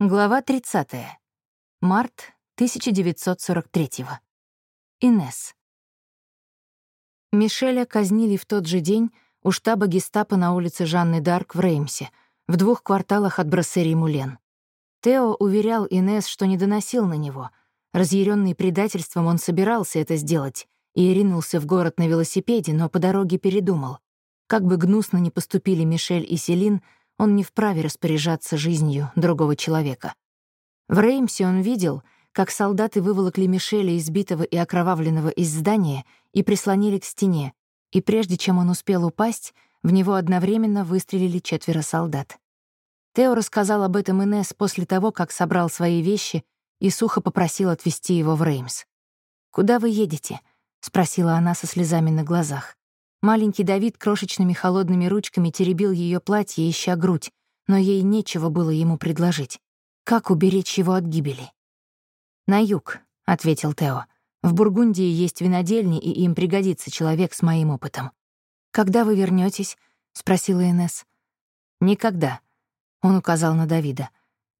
Глава 30. Март 1943. Инес. Мишеля казнили в тот же день у штаба гестапо на улице Жанны Дарк в Реймсе, в двух кварталах от Броссерии Мулен. Тео уверял Инес, что не доносил на него. Разъяренный предательством он собирался это сделать и ринулся в город на велосипеде, но по дороге передумал. Как бы гнусно ни поступили Мишель и Селин — он не вправе распоряжаться жизнью другого человека. В Реймсе он видел, как солдаты выволокли Мишеля избитого и окровавленного из здания и прислонили к стене, и прежде чем он успел упасть, в него одновременно выстрелили четверо солдат. Тео рассказал об этом Инесс после того, как собрал свои вещи и сухо попросил отвезти его в Реймс. «Куда вы едете?» — спросила она со слезами на глазах. Маленький Давид крошечными холодными ручками теребил ее платье, ища грудь, но ей нечего было ему предложить. Как уберечь его от гибели? «На юг», — ответил Тео. «В Бургундии есть винодельни, и им пригодится человек с моим опытом». «Когда вы вернетесь? спросила Инесс. «Никогда», — он указал на Давида.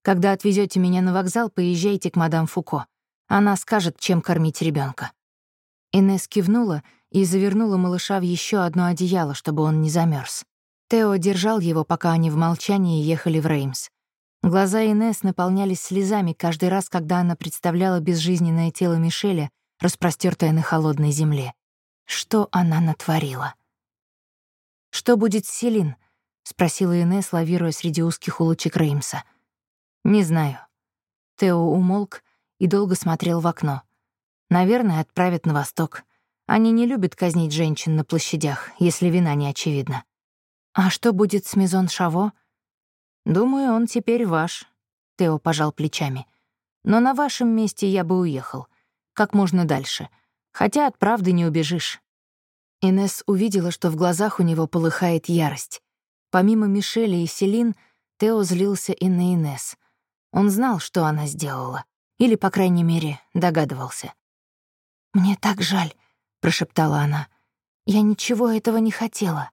«Когда отвезете меня на вокзал, поезжайте к мадам Фуко. Она скажет, чем кормить ребенка. Инесс кивнула — и завернула малыша в еще одно одеяло, чтобы он не замерз. Тео держал его, пока они в молчании ехали в Реймс. Глаза Инес наполнялись слезами каждый раз, когда она представляла безжизненное тело Мишеля, распростёртое на холодной земле. Что она натворила? «Что будет с Селин?» — спросила Инес, лавируя среди узких улочек Реймса. «Не знаю». Тео умолк и долго смотрел в окно. «Наверное, отправят на восток. Они не любят казнить женщин на площадях, если вина не очевидна. А что будет с Мизон Шаво? Думаю, он теперь ваш. Тео пожал плечами. Но на вашем месте я бы уехал. Как можно дальше. Хотя от правды не убежишь. Инес увидела, что в глазах у него полыхает ярость. Помимо Мишеля и Селин, Тео злился и на Инес. Он знал, что она сделала. Или, по крайней мере, догадывался. «Мне так жаль», — прошептала она. «Я ничего этого не хотела».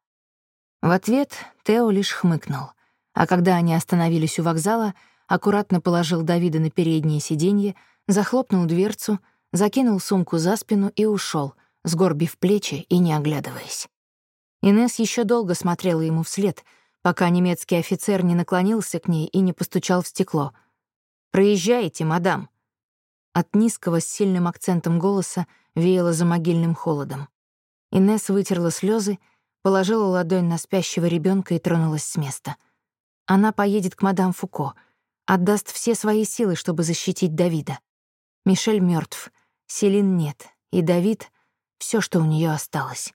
В ответ Тео лишь хмыкнул, а когда они остановились у вокзала, аккуратно положил Давида на переднее сиденье, захлопнул дверцу, закинул сумку за спину и ушел, сгорбив плечи и не оглядываясь. Инес еще долго смотрела ему вслед, пока немецкий офицер не наклонился к ней и не постучал в стекло. «Проезжайте, мадам». От низкого с сильным акцентом голоса веяло за могильным холодом. Инесс вытерла слезы, положила ладонь на спящего ребенка и тронулась с места. Она поедет к мадам Фуко, отдаст все свои силы, чтобы защитить Давида. Мишель мертв, Селин нет, и Давид — все, что у нее осталось.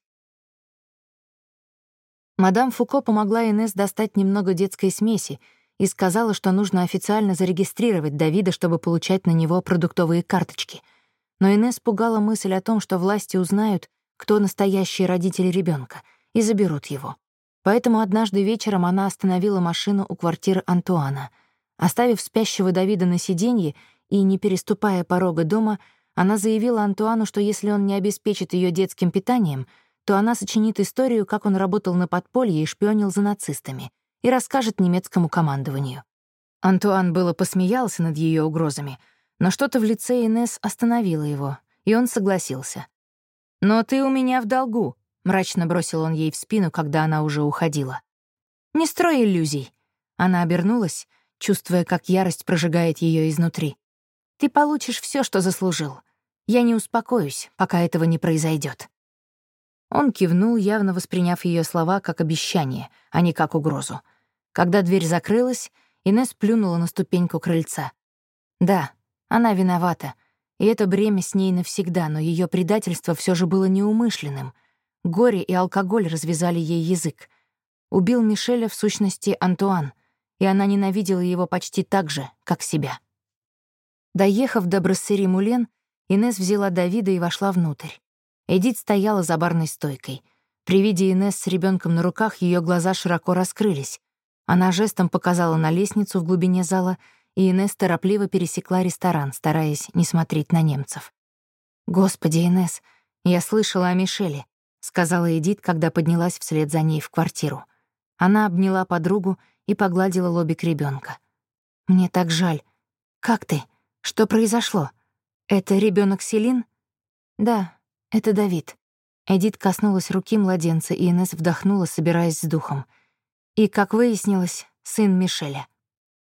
Мадам Фуко помогла Инесс достать немного детской смеси и сказала, что нужно официально зарегистрировать Давида, чтобы получать на него продуктовые карточки — но Инесс пугала мысль о том, что власти узнают, кто настоящие родители ребенка, и заберут его. Поэтому однажды вечером она остановила машину у квартиры Антуана. Оставив спящего Давида на сиденье и не переступая порога дома, она заявила Антуану, что если он не обеспечит ее детским питанием, то она сочинит историю, как он работал на подполье и шпионил за нацистами, и расскажет немецкому командованию. Антуан было посмеялся над ее угрозами — но что-то в лице Инес остановило его, и он согласился. «Но ты у меня в долгу», — мрачно бросил он ей в спину, когда она уже уходила. «Не строй иллюзий». Она обернулась, чувствуя, как ярость прожигает ее изнутри. «Ты получишь все, что заслужил. Я не успокоюсь, пока этого не произойдет. Он кивнул, явно восприняв ее слова как обещание, а не как угрозу. Когда дверь закрылась, Инес плюнула на ступеньку крыльца. Да, она виновата, и это бремя с ней навсегда, но ее предательство все же было неумышленным. Горе и алкоголь развязали ей язык. Убил Мишеля в сущности Антуан, и она ненавидела его почти так же, как себя. Доехав до Броссери Мулен, Инес взяла Давида и вошла внутрь. Эдит стояла за барной стойкой. При виде Инес с ребенком на руках ее глаза широко раскрылись. Она жестом показала на лестницу в глубине зала — и Инесс торопливо пересекла ресторан, стараясь не смотреть на немцев. «Господи, Инесс, я слышала о Мишеле», — сказала Эдит, когда поднялась вслед за ней в квартиру. Она обняла подругу и погладила лобик ребенка. Мне так жаль. Как ты? Что произошло? Это ребенок Селин? Да, это Давид. Эдит коснулась руки младенца, и Инесс вдохнула, собираясь с духом. И, как выяснилось, сын Мишеля.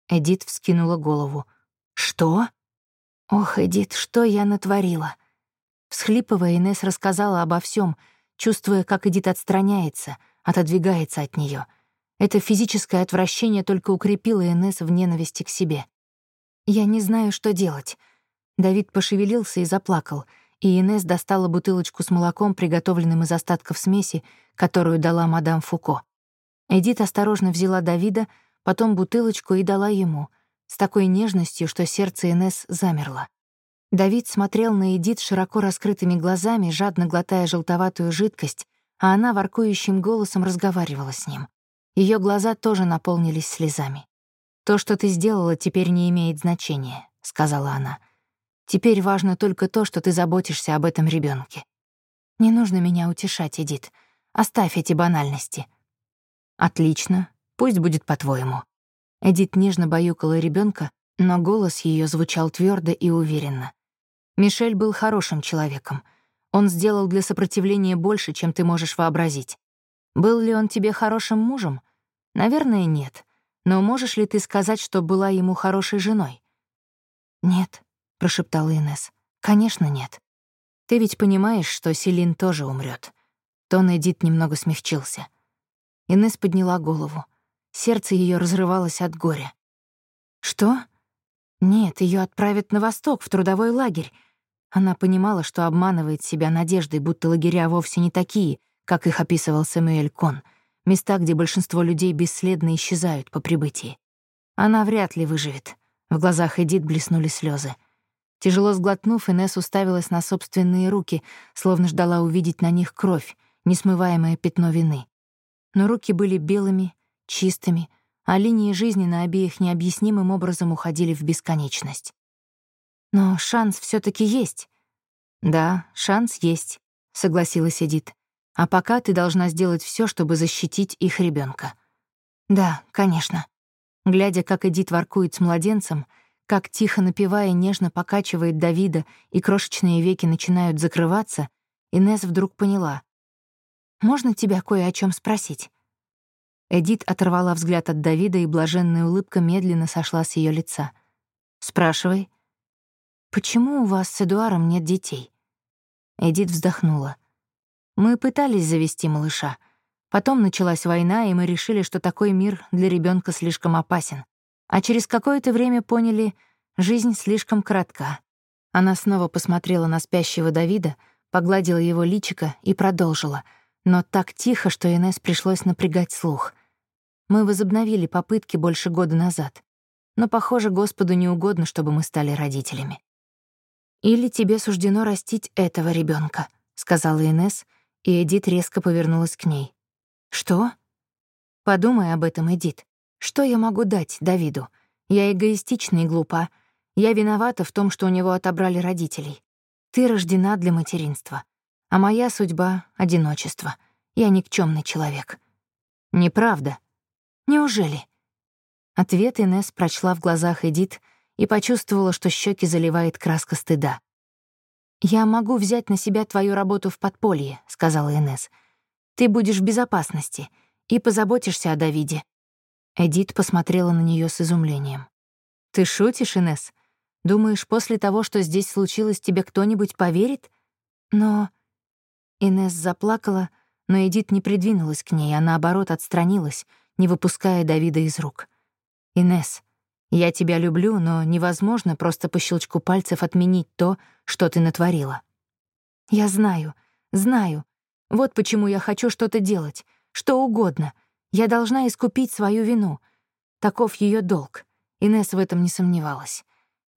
Эдит вскинула голову. «Что?» «Ох, Эдит, что я натворила?» Всхлипывая, Инесс рассказала обо всем, чувствуя, как Эдит отстраняется, отодвигается от нее. Это физическое отвращение только укрепило Инесс в ненависти к себе. «Я не знаю, что делать». Давид пошевелился и заплакал, и Инесс достала бутылочку с молоком, приготовленным из остатков смеси, которую дала мадам Фуко. Эдит осторожно взяла Давида, потом бутылочку и дала ему, с такой нежностью, что сердце Инесс замерло. Давид смотрел на Эдит широко раскрытыми глазами, жадно глотая желтоватую жидкость, а она воркующим голосом разговаривала с ним. Ее глаза тоже наполнились слезами. «То, что ты сделала, теперь не имеет значения», — сказала она. «Теперь важно только то, что ты заботишься об этом ребенке. Не нужно меня утешать, Эдит. Оставь эти банальности». «Отлично. Пусть будет по-твоему». Эдит нежно баюкала ребенка, но голос ее звучал твердо и уверенно. Мишель был хорошим человеком. Он сделал для сопротивления больше, чем ты можешь вообразить. Был ли он тебе хорошим мужем? Наверное, нет. Но можешь ли ты сказать, что была ему хорошей женой? «Нет», — прошептала Инес. «Конечно, нет. Ты ведь понимаешь, что Селин тоже умрет. Тон Эдит немного смягчился. Инес подняла голову. Сердце ее разрывалось от горя. «Что?» «Нет, ее отправят на восток, в трудовой лагерь. Она понимала, что обманывает себя надеждой, будто лагеря вовсе не такие, как их описывал Сэмюэль Кон, места, где большинство людей бесследно исчезают по прибытии. Она вряд ли выживет. В глазах Эдит блеснули слезы. Тяжело сглотнув, Инесс уставилась на собственные руки, словно ждала увидеть на них кровь, несмываемое пятно вины. Но руки были белыми, чистыми, а линии жизни на обеих необъяснимым образом уходили в бесконечность. Но шанс все таки есть. Да, шанс есть, согласилась Эдит. А пока ты должна сделать все, чтобы защитить их ребенка. Да, конечно. Глядя, как Эдит воркует с младенцем, как тихо напевая нежно покачивает Давида и крошечные веки начинают закрываться, Инес вдруг поняла. «Можно тебя кое о чем спросить?» Эдит оторвала взгляд от Давида, и блаженная улыбка медленно сошла с ее лица. «Спрашивай», «Почему у вас с Эдуаром нет детей?» Эдит вздохнула. «Мы пытались завести малыша. Потом началась война, и мы решили, что такой мир для ребенка слишком опасен. А через какое-то время поняли, жизнь слишком коротка». Она снова посмотрела на спящего Давида, погладила его личико и продолжила, но так тихо, что Инесс пришлось напрягать слух. Мы возобновили попытки больше года назад. Но, похоже, Господу не угодно, чтобы мы стали родителями. «Или тебе суждено растить этого ребенка, сказала Инес, и Эдит резко повернулась к ней. «Что?» «Подумай об этом, Эдит. Что я могу дать Давиду? Я эгоистична и глупа. Я виновата в том, что у него отобрали родителей. Ты рождена для материнства. А моя судьба — одиночество. Я никчемный человек». «Неправда». «Неужели?» Ответ Инес прочла в глазах Эдит — и почувствовала, что щеки заливает краска стыда. «Я могу взять на себя твою работу в подполье», — сказала Инес. «Ты будешь в безопасности и позаботишься о Давиде». Эдит посмотрела на нее с изумлением. «Ты шутишь, Инес? Думаешь, после того, что здесь случилось, тебе кто-нибудь поверит? Но...» Инес заплакала, но Эдит не придвинулась к ней, а наоборот отстранилась, не выпуская Давида из рук. «Инес, я тебя люблю, но невозможно просто по щелчку пальцев отменить то, что ты натворила. Я знаю, знаю. Вот почему я хочу что-то делать, что угодно. Я должна искупить свою вину. Таков ее долг. Инесс в этом не сомневалась.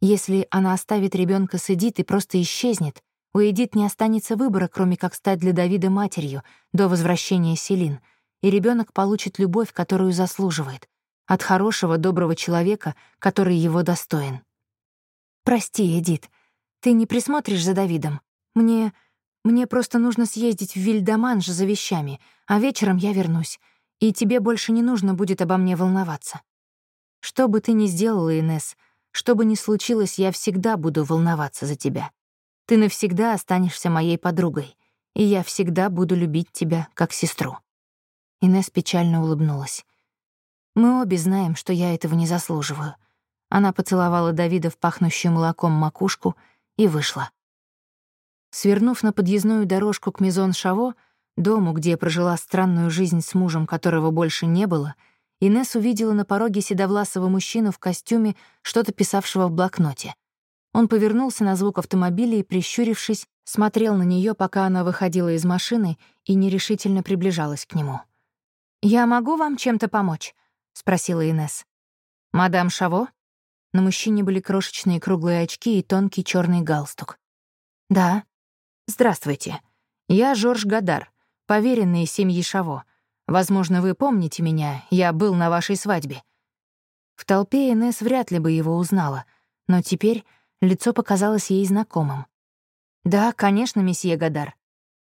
Если она оставит ребенка с Эдит и просто исчезнет, у Эдит не останется выбора, кроме как стать для Давида матерью до возвращения Селин, и ребенок получит любовь, которую заслуживает, от хорошего, доброго человека, который его достоин. «Прости, Эдит, ты не присмотришь за Давидом? Мне... мне просто нужно съездить в Вильдаманж за вещами, а вечером я вернусь, и тебе больше не нужно будет обо мне волноваться». Что бы ты ни сделала, Инес, что бы ни случилось, я всегда буду волноваться за тебя. Ты навсегда останешься моей подругой, и я всегда буду любить тебя как сестру». Инес печально улыбнулась. «Мы обе знаем, что я этого не заслуживаю». Она поцеловала Давида в пахнущую молоком макушку и вышла. Свернув на подъездную дорожку к Мизон Шаво, дому, где прожила странную жизнь с мужем, которого больше не было, Инесс увидела на пороге седовласого мужчину в костюме, что-то писавшего в блокноте. Он повернулся на звук автомобиля и, прищурившись, смотрел на нее, пока она выходила из машины и нерешительно приближалась к нему. «Я могу вам чем-то помочь?» — спросила Инесс. «Мадам Шаво?» На мужчине были крошечные круглые очки и тонкий черный галстук. «Да». «Здравствуйте. Я Жорж Гадар, поверенный семьи Шаво. Возможно, вы помните меня, я был на вашей свадьбе». В толпе Инесс вряд ли бы его узнала, но теперь лицо показалось ей знакомым. «Да, конечно, месье Гадар.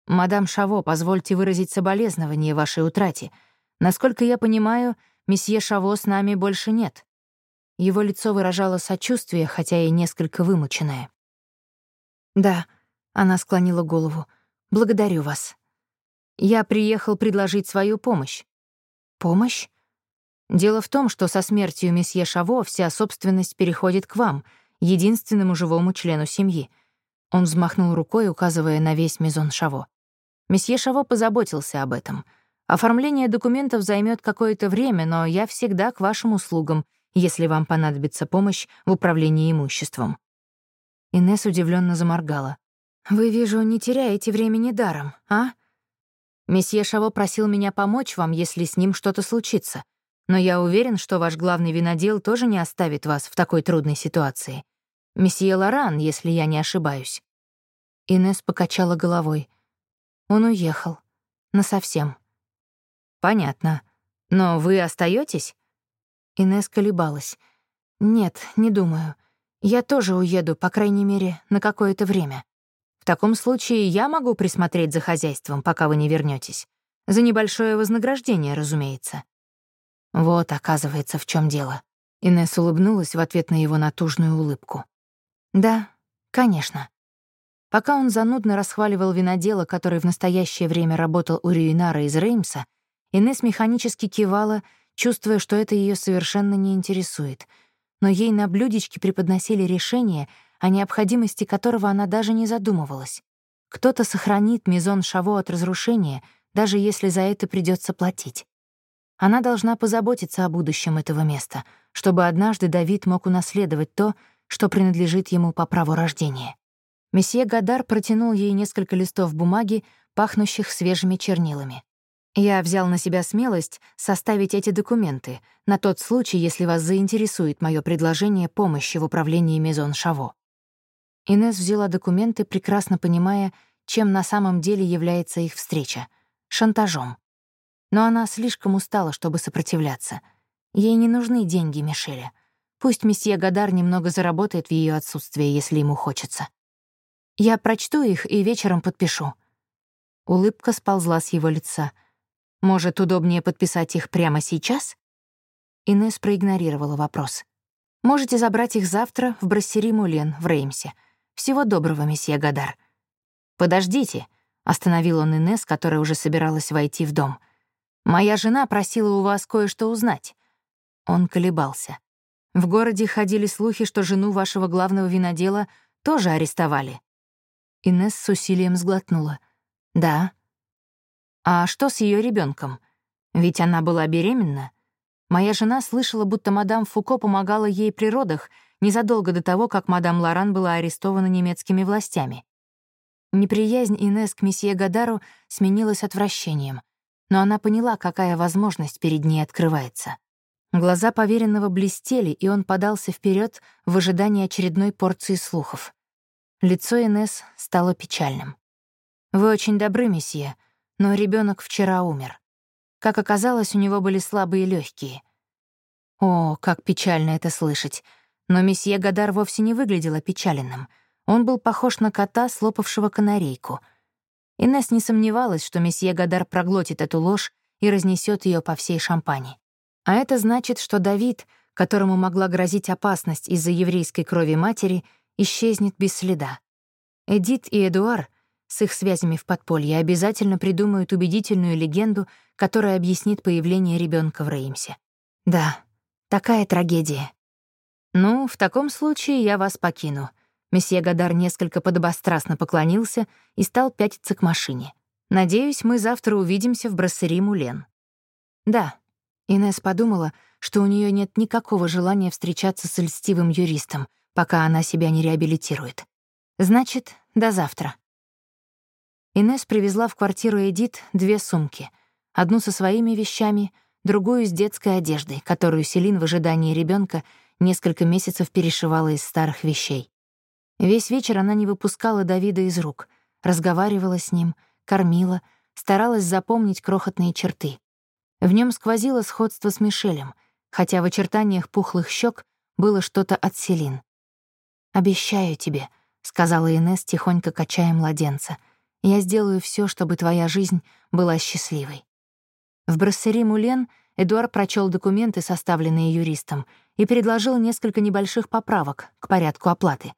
Мадам Шаво, позвольте выразить соболезнование вашей утрате. Насколько я понимаю, месье Шаво с нами больше нет». Его лицо выражало сочувствие, хотя и несколько вымученное. «Да», — она склонила голову, — «благодарю вас». Я приехал предложить свою помощь. Помощь? Дело в том, что со смертью месье Шаво вся собственность переходит к вам, единственному живому члену семьи. Он взмахнул рукой, указывая на весь мизон Шаво. Месье Шаво позаботился об этом. Оформление документов займет какое-то время, но я всегда к вашим услугам, если вам понадобится помощь в управлении имуществом. Инесс удивленно заморгала. «Вы, вижу, не теряете времени даром, а?» Месье Шаво просил меня помочь вам, если с ним что-то случится. Но я уверен, что ваш главный винодел тоже не оставит вас в такой трудной ситуации. Месье Лоран, если я не ошибаюсь». Инес покачала головой. Он уехал. Насовсем. «Понятно. Но вы остаетесь? Инес колебалась. «Нет, не думаю. Я тоже уеду, по крайней мере, на какое-то время». В таком случае я могу присмотреть за хозяйством, пока вы не вернетесь. За небольшое вознаграждение, разумеется. Вот, оказывается, в чем дело. Инесс улыбнулась в ответ на его натужную улыбку. Да, конечно. Пока он занудно расхваливал винодела, который в настоящее время работал у Рюинара из Реймса, Инесс механически кивала, чувствуя, что это ее совершенно не интересует. Но ей на блюдечке преподносили решение — о необходимости которого она даже не задумывалась. Кто-то сохранит Мизон Шаво от разрушения, даже если за это придется платить. Она должна позаботиться о будущем этого места, чтобы однажды Давид мог унаследовать то, что принадлежит ему по праву рождения. Месье Гадар протянул ей несколько листов бумаги, пахнущих свежими чернилами. Я взял на себя смелость составить эти документы на тот случай, если вас заинтересует мое предложение помощи в управлении Мизон Шаво. Инес взяла документы, прекрасно понимая, чем на самом деле является их встреча — шантажом. Но она слишком устала, чтобы сопротивляться. Ей не нужны деньги Мишеля. Пусть месье Гадар немного заработает в ее отсутствие, если ему хочется. Я прочту их и вечером подпишу. Улыбка сползла с его лица. Может, удобнее подписать их прямо сейчас? Инес проигнорировала вопрос. Можете забрать их завтра в брассери Мулен в Реймсе — всего доброго, месье Гадар». «Подождите», — остановил он Инес, которая уже собиралась войти в дом. «Моя жена просила у вас кое-что узнать». Он колебался. «В городе ходили слухи, что жену вашего главного винодела тоже арестовали». Инес с усилием сглотнула. «Да». «А что с ее ребенком? Ведь она была беременна. Моя жена слышала, будто мадам Фуко помогала ей при родах, незадолго до того, как мадам Лоран была арестована немецкими властями. Неприязнь Инесс к месье Гадару сменилась отвращением, но она поняла, какая возможность перед ней открывается. Глаза поверенного блестели, и он подался вперед в ожидании очередной порции слухов. Лицо Инесс стало печальным. «Вы очень добры, месье, но ребенок вчера умер. Как оказалось, у него были слабые легкие. О, как печально это слышать. Но месье Гадар вовсе не выглядел опечаленным. Он был похож на кота, слопавшего канарейку. Инесс не сомневалась, что месье Гадар проглотит эту ложь и разнесет ее по всей шампани. А это значит, что Давид, которому могла грозить опасность из-за еврейской крови матери, исчезнет без следа. Эдит и Эдуар с их связями в подполье обязательно придумают убедительную легенду, которая объяснит появление ребенка в Реймсе. Да, такая трагедия. Ну, в таком случае я вас покину. Месье Гадар несколько подобострастно поклонился и стал пятиться к машине. Надеюсь, мы завтра увидимся в броссери Мулен. Да, Инес подумала, что у нее нет никакого желания встречаться с льстивым юристом, пока она себя не реабилитирует. Значит, до завтра. Инес привезла в квартиру Эдит две сумки. Одну со своими вещами, другую с детской одеждой, которую Селин в ожидании ребенка несколько месяцев перешивала из старых вещей. Весь вечер она не выпускала Давида из рук, разговаривала с ним, кормила, старалась запомнить крохотные черты. В нем сквозило сходство с Мишелем, хотя в очертаниях пухлых щек было что-то от Селин. «Обещаю тебе», — сказала Инесс, тихонько качая младенца — я сделаю все, чтобы твоя жизнь была счастливой». В броссери Мулен Эдуард прочел документы, составленные юристом, и предложил несколько небольших поправок к порядку оплаты.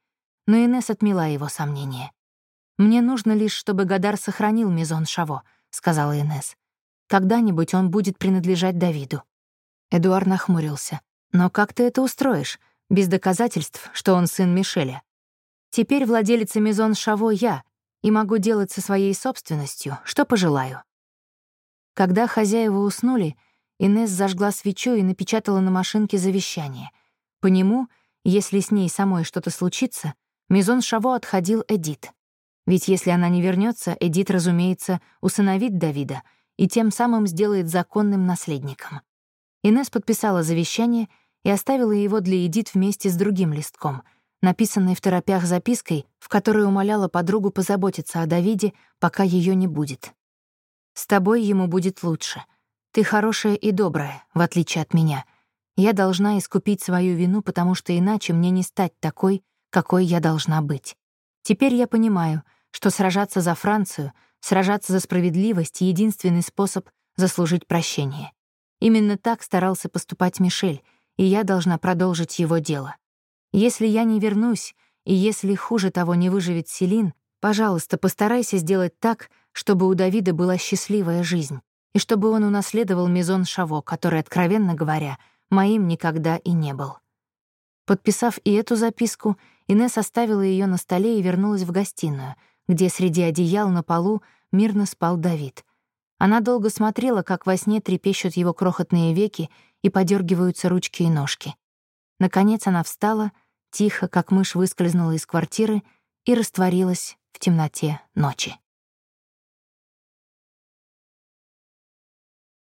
Но Инесс отмела его сомнения. «Мне нужно лишь, чтобы Гадар сохранил Мизон Шаво», — сказала Инесс. «Когда-нибудь он будет принадлежать Давиду». Эдуард нахмурился. «Но как ты это устроишь, без доказательств, что он сын Мишеля? Теперь владелица Мизон Шаво я, и могу делать со своей собственностью, что пожелаю. Когда хозяева уснули, Инесс зажгла свечу и напечатала на машинке завещание. По нему, если с ней самой что-то случится, Мизон Шаво отходил Эдит. Ведь если она не вернется, Эдит, разумеется, усыновит Давида и тем самым сделает законным наследником. Инесс подписала завещание и оставила его для Эдит вместе с другим листком — написанной в торопях запиской, в которой умоляла подругу позаботиться о Давиде, пока ее не будет. «С тобой ему будет лучше. Ты хорошая и добрая, в отличие от меня. Я должна искупить свою вину, потому что иначе мне не стать такой, какой я должна быть. Теперь я понимаю, что сражаться за Францию, сражаться за справедливость — единственный способ заслужить прощение. Именно так старался поступать Мишель, и я должна продолжить его дело. Если я не вернусь, и если хуже того не выживет Селин, пожалуйста, постарайся сделать так, чтобы у Давида была счастливая жизнь, и чтобы он унаследовал Мизон Шаво, который, откровенно говоря, моим никогда и не был. Подписав и эту записку, Инесс оставила ее на столе и вернулась в гостиную, где среди одеял на полу мирно спал Давид. Она долго смотрела, как во сне трепещут его крохотные веки и подергиваются ручки и ножки. Наконец она встала — тихо, как мышь выскользнула из квартиры и растворилась в темноте ночи.